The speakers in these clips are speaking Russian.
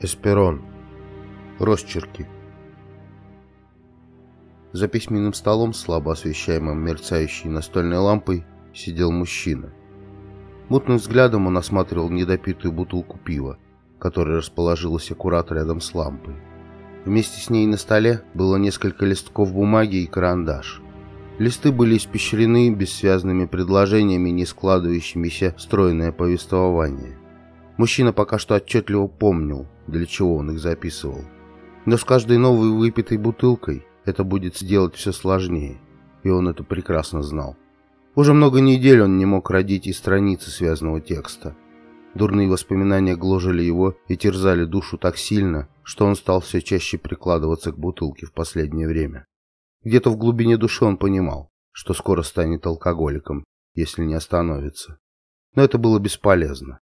Эсперон. Росчерки. За письменным столом, слабо освещаемым мерцающей настольной лампой, сидел мужчина. Мутным взглядом он осматривал недопитую бутылку пива, которая расположилась аккурат рядом с лампой. Вместе с ней на столе было несколько листков бумаги и карандаш. Листы были испещрены бессвязными предложениями, не складывающимися в стройное повествование. Мужчина пока что отчетливо помнил, для чего он их записывал. Но с каждой новой выпитой бутылкой это будет сделать все сложнее, и он это прекрасно знал. Уже много недель он не мог родить и страницы связанного текста. Дурные воспоминания гложили его и терзали душу так сильно, что он стал все чаще прикладываться к бутылке в последнее время. Где-то в глубине души он понимал, что скоро станет алкоголиком, если не остановится. Но это было бесполезно.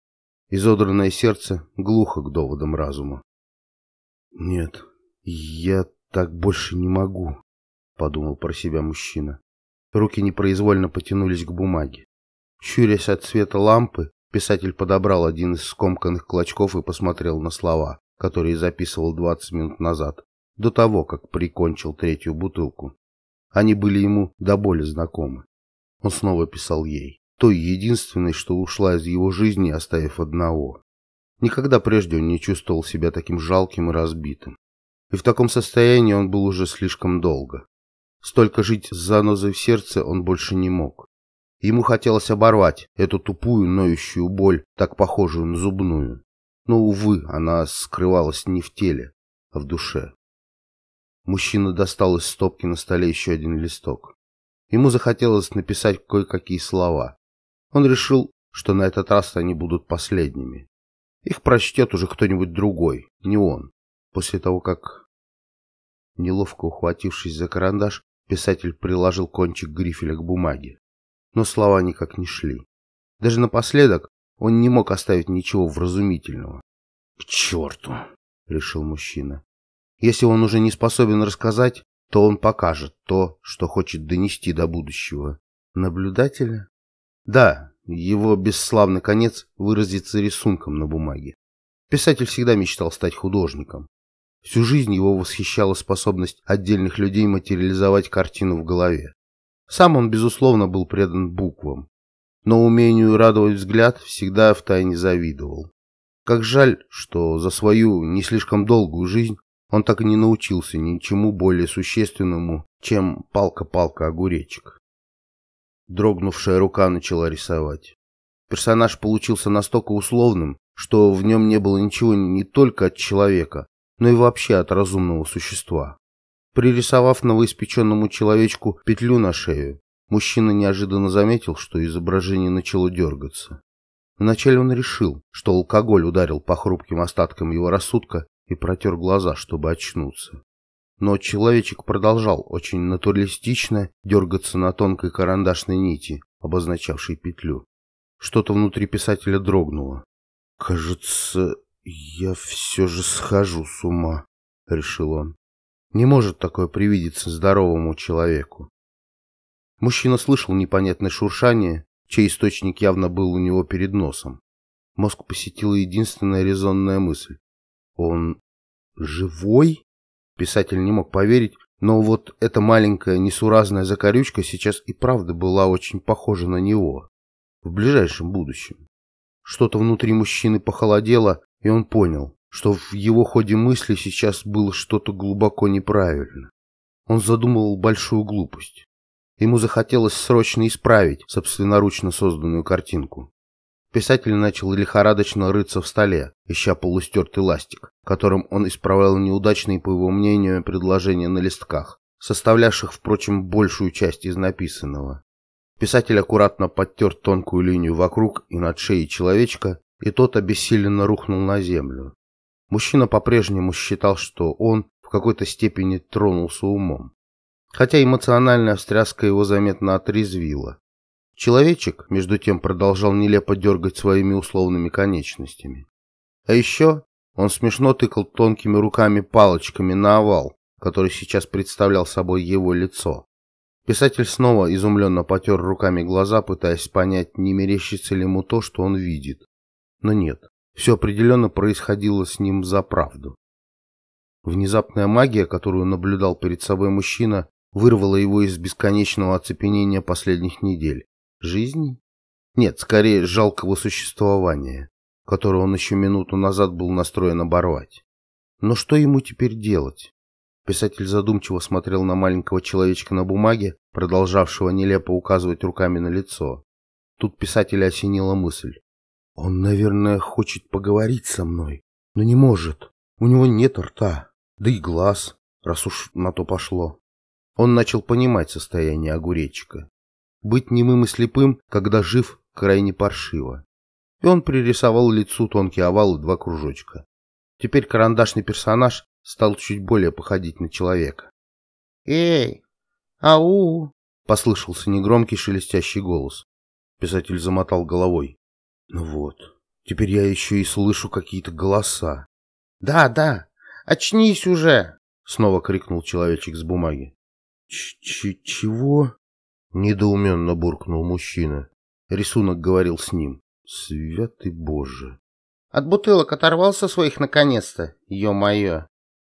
Изодранное сердце глухо к доводам разума. «Нет, я так больше не могу», — подумал про себя мужчина. Руки непроизвольно потянулись к бумаге. Щурясь от света лампы, писатель подобрал один из скомканных клочков и посмотрел на слова, которые записывал 20 минут назад, до того, как прикончил третью бутылку. Они были ему до боли знакомы. Он снова писал ей той единственной, что ушла из его жизни, оставив одного. Никогда прежде он не чувствовал себя таким жалким и разбитым. И в таком состоянии он был уже слишком долго. Столько жить с занозой в сердце он больше не мог. Ему хотелось оборвать эту тупую, ноющую боль, так похожую на зубную. Но, увы, она скрывалась не в теле, а в душе. Мужчина достал из стопки на столе еще один листок. Ему захотелось написать кое-какие слова. Он решил, что на этот раз они будут последними. Их прочтет уже кто-нибудь другой, не он. После того, как... Неловко ухватившись за карандаш, писатель приложил кончик грифеля к бумаге. Но слова никак не шли. Даже напоследок он не мог оставить ничего вразумительного. «К черту!» — решил мужчина. «Если он уже не способен рассказать, то он покажет то, что хочет донести до будущего. Наблюдателя?» Да, его бесславный конец выразится рисунком на бумаге. Писатель всегда мечтал стать художником. Всю жизнь его восхищала способность отдельных людей материализовать картину в голове. Сам он, безусловно, был предан буквам, но умению радовать взгляд всегда втайне завидовал. Как жаль, что за свою не слишком долгую жизнь он так и не научился ничему более существенному, чем палка-палка-огуречек. Дрогнувшая рука начала рисовать. Персонаж получился настолько условным, что в нем не было ничего не только от человека, но и вообще от разумного существа. Пририсовав новоиспеченному человечку петлю на шею, мужчина неожиданно заметил, что изображение начало дергаться. Вначале он решил, что алкоголь ударил по хрупким остаткам его рассудка и протер глаза, чтобы очнуться. Но человечек продолжал очень натуралистично дергаться на тонкой карандашной нити, обозначавшей петлю. Что-то внутри писателя дрогнуло. «Кажется, я все же схожу с ума», — решил он. «Не может такое привидеться здоровому человеку». Мужчина слышал непонятное шуршание, чей источник явно был у него перед носом. Мозг посетила единственная резонная мысль. «Он живой?» Писатель не мог поверить, но вот эта маленькая несуразная закорючка сейчас и правда была очень похожа на него. В ближайшем будущем. Что-то внутри мужчины похолодело, и он понял, что в его ходе мысли сейчас было что-то глубоко неправильно. Он задумывал большую глупость. Ему захотелось срочно исправить собственноручно созданную картинку. Писатель начал лихорадочно рыться в столе, ища полустертый ластик, которым он исправлял неудачные, по его мнению, предложения на листках, составлявших, впрочем, большую часть из написанного. Писатель аккуратно подтер тонкую линию вокруг и над шеей человечка, и тот обессиленно рухнул на землю. Мужчина по-прежнему считал, что он в какой-то степени тронулся умом. Хотя эмоциональная встряска его заметно отрезвила. Человечек, между тем, продолжал нелепо дергать своими условными конечностями. А еще он смешно тыкал тонкими руками-палочками на овал, который сейчас представлял собой его лицо. Писатель снова изумленно потер руками глаза, пытаясь понять, не мерещится ли ему то, что он видит. Но нет, Все определенно происходило с ним за правду. Внезапная магия, которую наблюдал перед собой мужчина, вырвала его из бесконечного оцепенения последних недель. Жизни? Нет, скорее жалкого существования, которое он еще минуту назад был настроен оборвать. Но что ему теперь делать? Писатель задумчиво смотрел на маленького человечка на бумаге, продолжавшего нелепо указывать руками на лицо. Тут писателя осенила мысль. Он, наверное, хочет поговорить со мной, но не может. У него нет рта, да и глаз, раз уж на то пошло. Он начал понимать состояние огуречика. Быть немым и слепым, когда жив, крайне паршиво. И он пририсовал лицу тонкий овал и два кружочка. Теперь карандашный персонаж стал чуть более походить на человека. «Эй, ау!» — послышался негромкий шелестящий голос. Писатель замотал головой. Ну вот, теперь я еще и слышу какие-то голоса. «Да, да, очнись уже!» — снова крикнул человечек с бумаги. Ч «Чего?» — недоуменно буркнул мужчина. Рисунок говорил с ним. «Святый Боже!» «От бутылок оторвался своих наконец-то, ё-моё!»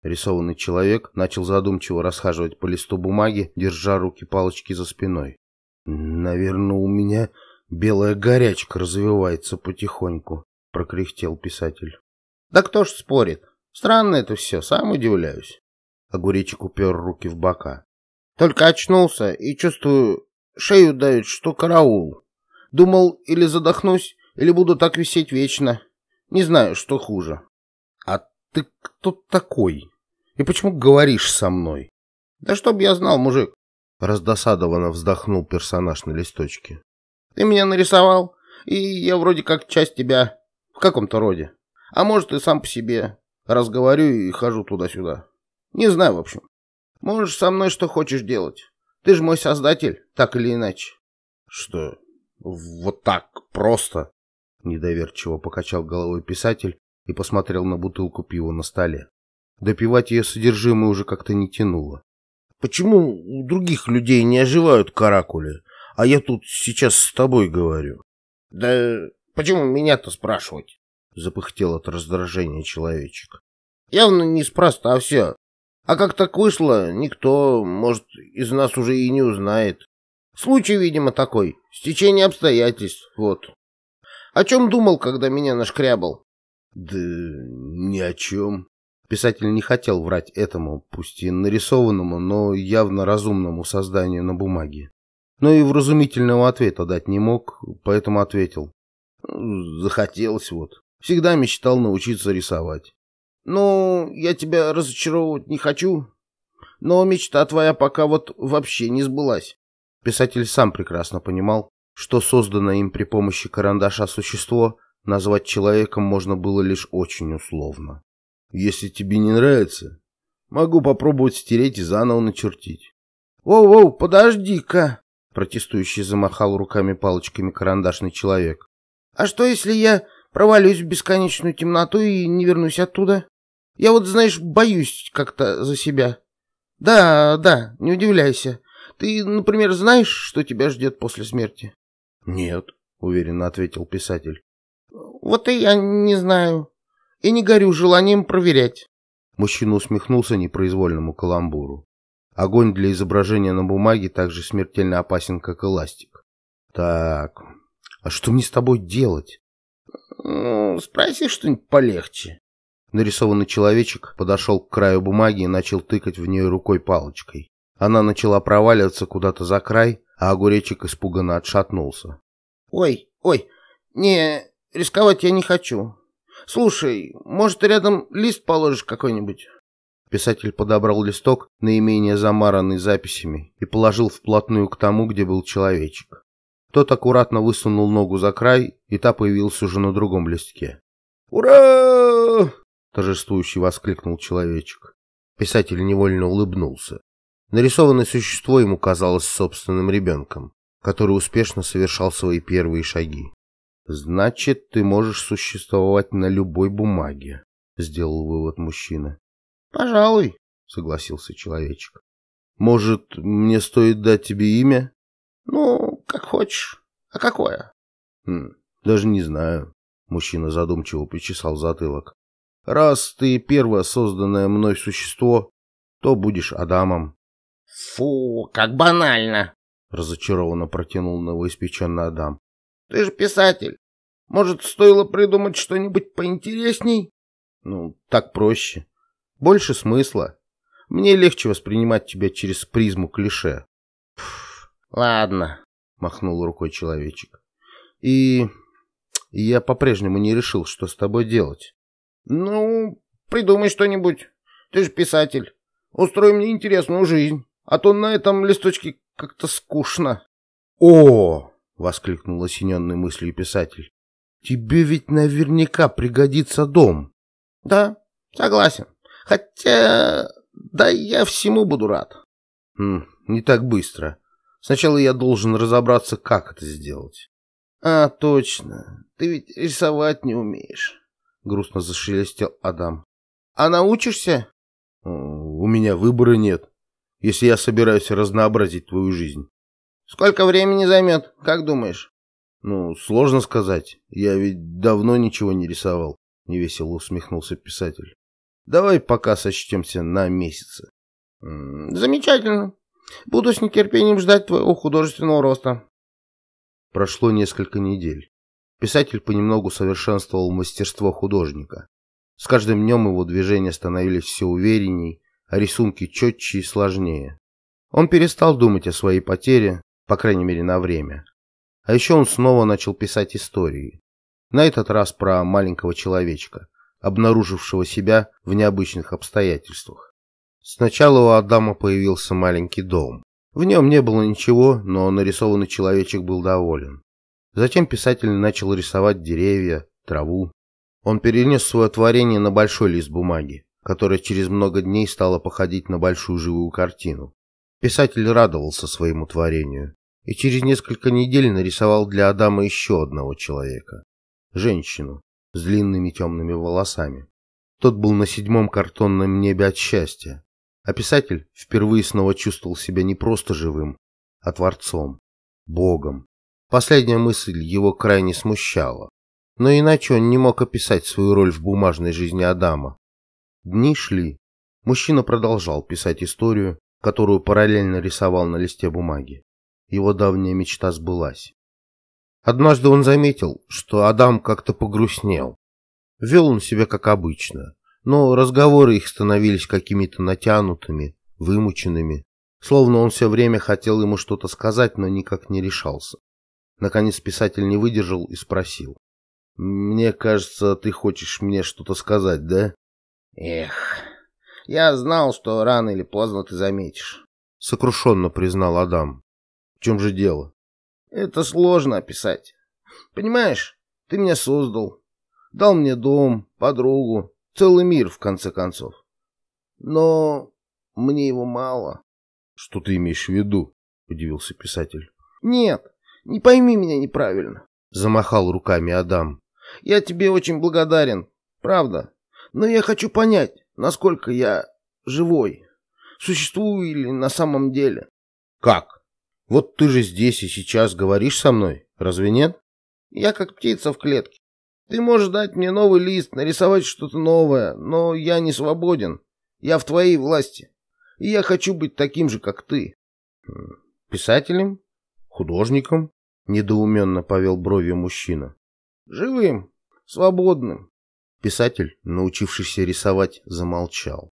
Рисованный человек начал задумчиво расхаживать по листу бумаги, держа руки палочки за спиной. «Наверное, у меня Белая горячка развивается потихоньку, прокряхтел писатель. Да кто ж спорит? Странно это все, сам удивляюсь. Огуречек упер руки в бока. Только очнулся и чувствую, шею давит, что караул. Думал, или задохнусь, или буду так висеть вечно. Не знаю, что хуже. А ты кто такой? И почему говоришь со мной? Да чтоб я знал, мужик. Раздосадованно вздохнул персонаж на листочке. Ты меня нарисовал, и я вроде как часть тебя, в каком-то роде. А может, и сам по себе. Разговорю и хожу туда-сюда. Не знаю, в общем. Можешь со мной что хочешь делать. Ты же мой создатель, так или иначе. Что, вот так просто? Недоверчиво покачал головой писатель и посмотрел на бутылку пива на столе. Допивать ее содержимое уже как-то не тянуло. Почему у других людей не оживают каракули, а я тут сейчас с тобой говорю. — Да почему меня-то спрашивать? — запыхтел от раздражения человечек. — Явно неспроста все. А как так вышло, никто, может, из нас уже и не узнает. Случай, видимо, такой. Стечение обстоятельств, вот. О чем думал, когда меня нашкрябал? Да ни о чем. Писатель не хотел врать этому, пусть и нарисованному, но явно разумному созданию на бумаге но и вразумительного ответа дать не мог, поэтому ответил. Захотелось вот. Всегда мечтал научиться рисовать. Ну, я тебя разочаровывать не хочу, но мечта твоя пока вот вообще не сбылась. Писатель сам прекрасно понимал, что созданное им при помощи карандаша существо назвать человеком можно было лишь очень условно. Если тебе не нравится, могу попробовать стереть и заново начертить. «Воу-воу, подожди-ка!» Протестующий замахал руками палочками карандашный человек. «А что, если я провалюсь в бесконечную темноту и не вернусь оттуда? Я вот, знаешь, боюсь как-то за себя. Да, да, не удивляйся. Ты, например, знаешь, что тебя ждет после смерти?» «Нет», — уверенно ответил писатель. «Вот и я не знаю. И не горю желанием проверять». Мужчина усмехнулся непроизвольному каламбуру. Огонь для изображения на бумаге так же смертельно опасен, как эластик. Так, а что мне с тобой делать? Ну, спроси что-нибудь полегче. Нарисованный человечек подошел к краю бумаги и начал тыкать в нее рукой палочкой. Она начала проваливаться куда-то за край, а огуречек испуганно отшатнулся. «Ой, ой, не, рисковать я не хочу. Слушай, может, рядом лист положишь какой-нибудь?» Писатель подобрал листок, наименее замаранный записями, и положил вплотную к тому, где был человечек. Тот аккуратно высунул ногу за край, и та появился уже на другом листке. «Ура!» — торжествующий воскликнул человечек. Писатель невольно улыбнулся. Нарисованное существо ему казалось собственным ребенком, который успешно совершал свои первые шаги. «Значит, ты можешь существовать на любой бумаге», — сделал вывод мужчина. Пожалуй, согласился человечек. Может, мне стоит дать тебе имя? Ну, как хочешь. А какое? Хм, даже не знаю. Мужчина задумчиво причесал затылок. Раз ты первое созданное мной существо, то будешь Адамом. Фу, как банально, разочарованно протянул новоиспеченный Адам. Ты же писатель. Может, стоило придумать что-нибудь поинтересней? Ну, так проще. Больше смысла. Мне легче воспринимать тебя через призму клише. Ладно, махнул рукой человечек. И я по-прежнему не решил, что с тобой делать. Ну, придумай что-нибудь. Ты же писатель. Устрой мне интересную жизнь, а то на этом листочке как-то скучно. О! воскликнул осененный мыслью писатель. Тебе ведь наверняка пригодится дом. Да, согласен. Хотя, да я всему буду рад. Хм, не так быстро. Сначала я должен разобраться, как это сделать. А, точно. Ты ведь рисовать не умеешь. Грустно зашелестел Адам. А научишься? У меня выбора нет, если я собираюсь разнообразить твою жизнь. Сколько времени займет, как думаешь? Ну, сложно сказать. Я ведь давно ничего не рисовал, невесело усмехнулся писатель. Давай пока сочтемся на месяцы. Замечательно. Буду с нетерпением ждать твоего художественного роста. Прошло несколько недель. Писатель понемногу совершенствовал мастерство художника. С каждым днем его движения становились все уверенней, а рисунки четче и сложнее. Он перестал думать о своей потере, по крайней мере на время. А еще он снова начал писать истории. На этот раз про маленького человечка, обнаружившего себя в необычных обстоятельствах. Сначала у Адама появился маленький дом. В нем не было ничего, но нарисованный человечек был доволен. Затем писатель начал рисовать деревья, траву. Он перенес свое творение на большой лист бумаги, которая через много дней стала походить на большую живую картину. Писатель радовался своему творению и через несколько недель нарисовал для Адама еще одного человека. Женщину с длинными темными волосами. Тот был на седьмом картонном небе от счастья, а писатель впервые снова чувствовал себя не просто живым, а творцом, богом. Последняя мысль его крайне смущала. Но иначе он не мог описать свою роль в бумажной жизни Адама. Дни шли. Мужчина продолжал писать историю, которую параллельно рисовал на листе бумаги. Его давняя мечта сбылась. Однажды он заметил, что Адам как-то погрустнел. Вел он себя как обычно, но разговоры их становились какими-то натянутыми, вымученными, словно он все время хотел ему что-то сказать, но никак не решался. Наконец писатель не выдержал и спросил. «Мне кажется, ты хочешь мне что-то сказать, да?» «Эх, я знал, что рано или поздно ты заметишь», — сокрушенно признал Адам. «В чем же дело?» «Это сложно описать. Понимаешь, ты меня создал, дал мне дом, подругу, Целый мир, в конце концов. Но мне его мало. Что ты имеешь в виду? Удивился писатель. Нет, не пойми меня неправильно. Замахал руками Адам. Я тебе очень благодарен, правда. Но я хочу понять, насколько я живой. Существую или на самом деле. Как? Вот ты же здесь и сейчас говоришь со мной, разве нет? Я как птица в клетке. Ты можешь дать мне новый лист, нарисовать что-то новое, но я не свободен. Я в твоей власти. И я хочу быть таким же, как ты. Писателем? Художником? Недоуменно повел бровью мужчина. Живым, свободным. Писатель, научившийся рисовать, замолчал.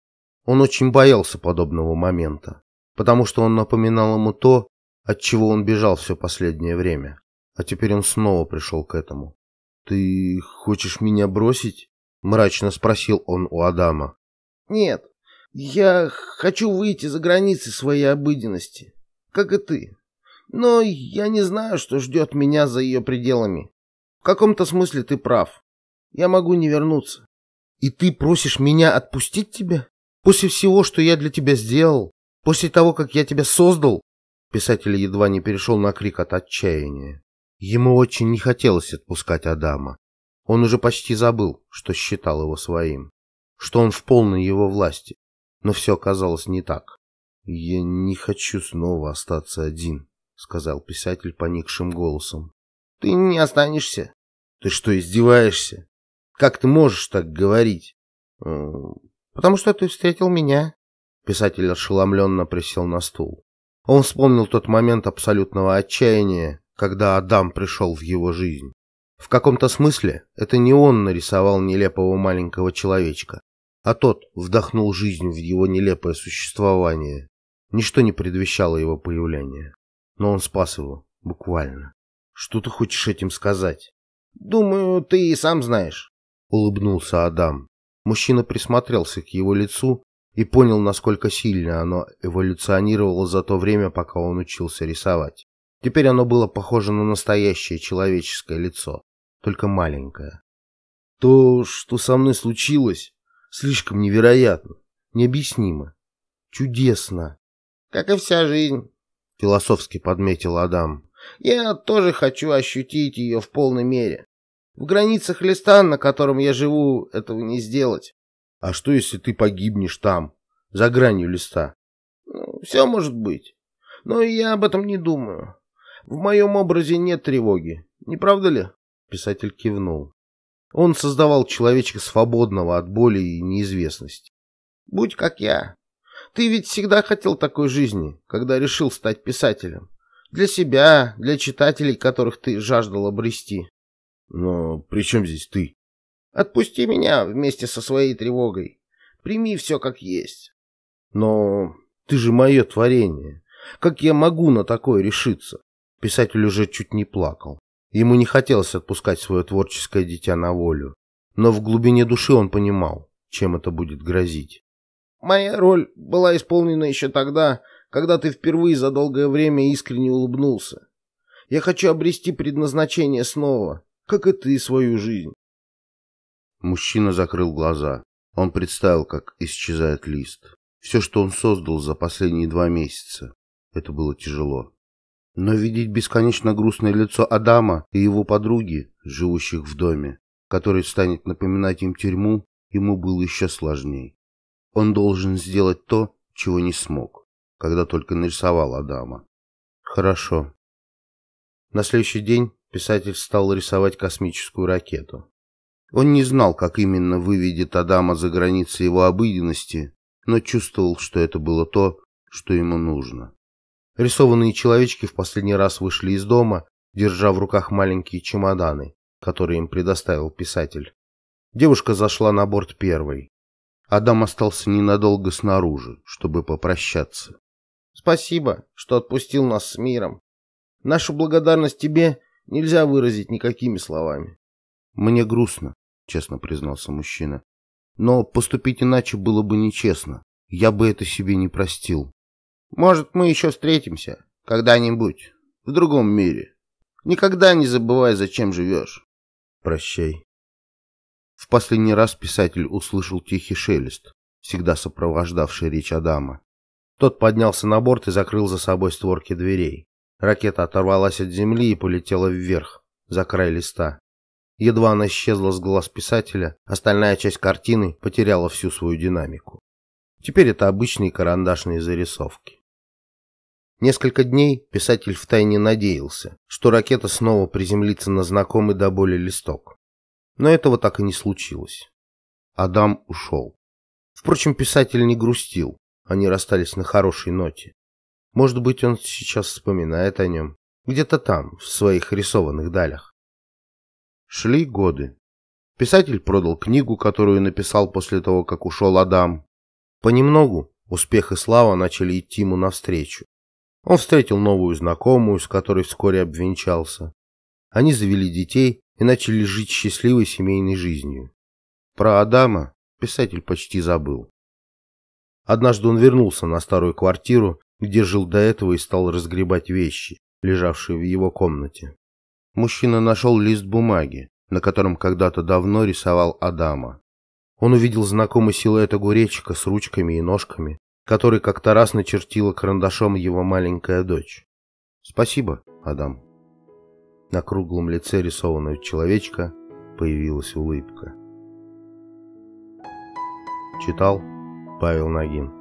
Он очень боялся подобного момента, потому что он напоминал ему то, от чего он бежал все последнее время. А теперь он снова пришел к этому. «Ты хочешь меня бросить?» — мрачно спросил он у Адама. «Нет, я хочу выйти за границы своей обыденности, как и ты. Но я не знаю, что ждет меня за ее пределами. В каком-то смысле ты прав. Я могу не вернуться». «И ты просишь меня отпустить тебя? После всего, что я для тебя сделал? После того, как я тебя создал?» Писатель едва не перешел на крик от отчаяния. Ему очень не хотелось отпускать Адама. Он уже почти забыл, что считал его своим, что он в полной его власти. Но все оказалось не так. «Я не хочу снова остаться один», — сказал писатель поникшим голосом. «Ты не останешься. Ты что, издеваешься? Как ты можешь так говорить? Потому что ты встретил меня. Писатель ошеломленно присел на стул. Он вспомнил тот момент абсолютного отчаяния, когда Адам пришел в его жизнь. В каком-то смысле это не он нарисовал нелепого маленького человечка, а тот вдохнул жизнь в его нелепое существование. Ничто не предвещало его появления. Но он спас его, буквально. Что ты хочешь этим сказать? Думаю, ты и сам знаешь. Улыбнулся Адам. Мужчина присмотрелся к его лицу и понял, насколько сильно оно эволюционировало за то время, пока он учился рисовать. Теперь оно было похоже на настоящее человеческое лицо, только маленькое. То, что со мной случилось, слишком невероятно, необъяснимо, чудесно. Как и вся жизнь, философски подметил Адам. Я тоже хочу ощутить ее в полной мере. В границах листа, на котором я живу, этого не сделать. А что, если ты погибнешь там, за гранью листа? Ну, все может быть. Но я об этом не думаю. В моем образе нет тревоги. Не правда ли? Писатель кивнул. Он создавал человечка свободного от боли и неизвестности. Будь как я. Ты ведь всегда хотел такой жизни, когда решил стать писателем. Для себя, для читателей, которых ты жаждал обрести. Но при чем здесь ты? Отпусти меня вместе со своей тревогой. Прими все как есть. Но ты же мое творение. Как я могу на такое решиться? Писатель уже чуть не плакал. Ему не хотелось отпускать свое творческое дитя на волю. Но в глубине души он понимал, чем это будет грозить. Моя роль была исполнена еще тогда, когда ты впервые за долгое время искренне улыбнулся. Я хочу обрести предназначение снова, как и ты свою жизнь. Мужчина закрыл глаза. Он представил, как исчезает лист. Все, что он создал за последние два месяца. Это было тяжело. Но видеть бесконечно грустное лицо Адама и его подруги, живущих в доме, который станет напоминать им тюрьму, ему было еще сложнее. Он должен сделать то, чего не смог, когда только нарисовал Адама. Хорошо. На следующий день писатель стал рисовать космическую ракету. Он не знал, как именно выведет Адама за границы его обыденности, но чувствовал, что это было то, что ему нужно. Рисованные человечки в последний раз вышли из дома, держа в руках маленькие чемоданы, которые им предоставил писатель. Девушка зашла на борт первой. Адам остался ненадолго снаружи, чтобы попрощаться. «Спасибо, что отпустил нас с миром. Нашу благодарность тебе нельзя выразить никакими словами». «Мне грустно», — честно признался мужчина. «Но поступить иначе было бы нечестно. Я бы это себе не простил». «Может, мы еще встретимся когда-нибудь в другом мире. Никогда не забывай, зачем живешь». «Прощай». В последний раз писатель услышал тихий шелест, всегда сопровождавший речь Адама. Тот поднялся на борт и закрыл за собой створки дверей. Ракета оторвалась от земли и полетела вверх, за край листа. Едва она исчезла с глаз писателя, остальная часть картины потеряла всю свою динамику. Теперь это обычные карандашные зарисовки. Несколько дней писатель втайне надеялся, что ракета снова приземлится на знакомый до боли листок. Но этого так и не случилось. Адам ушел. Впрочем, писатель не грустил, они расстались на хорошей ноте. Может быть, он сейчас вспоминает о нем, где-то там, в своих рисованных далях. Шли годы. Писатель продал книгу, которую написал после того, как ушел Адам. Понемногу успех и слава начали идти ему навстречу. Он встретил новую знакомую, с которой вскоре обвенчался. Они завели детей и начали жить счастливой семейной жизнью. Про Адама писатель почти забыл. Однажды он вернулся на старую квартиру, где жил до этого и стал разгребать вещи, лежавшие в его комнате. Мужчина нашел лист бумаги, на котором когда-то давно рисовал Адама. Он увидел знакомый силуэт огуречика с ручками и ножками, который как-то раз начертила карандашом его маленькая дочь. «Спасибо, Адам». На круглом лице рисованного человечка появилась улыбка. Читал Павел Нагин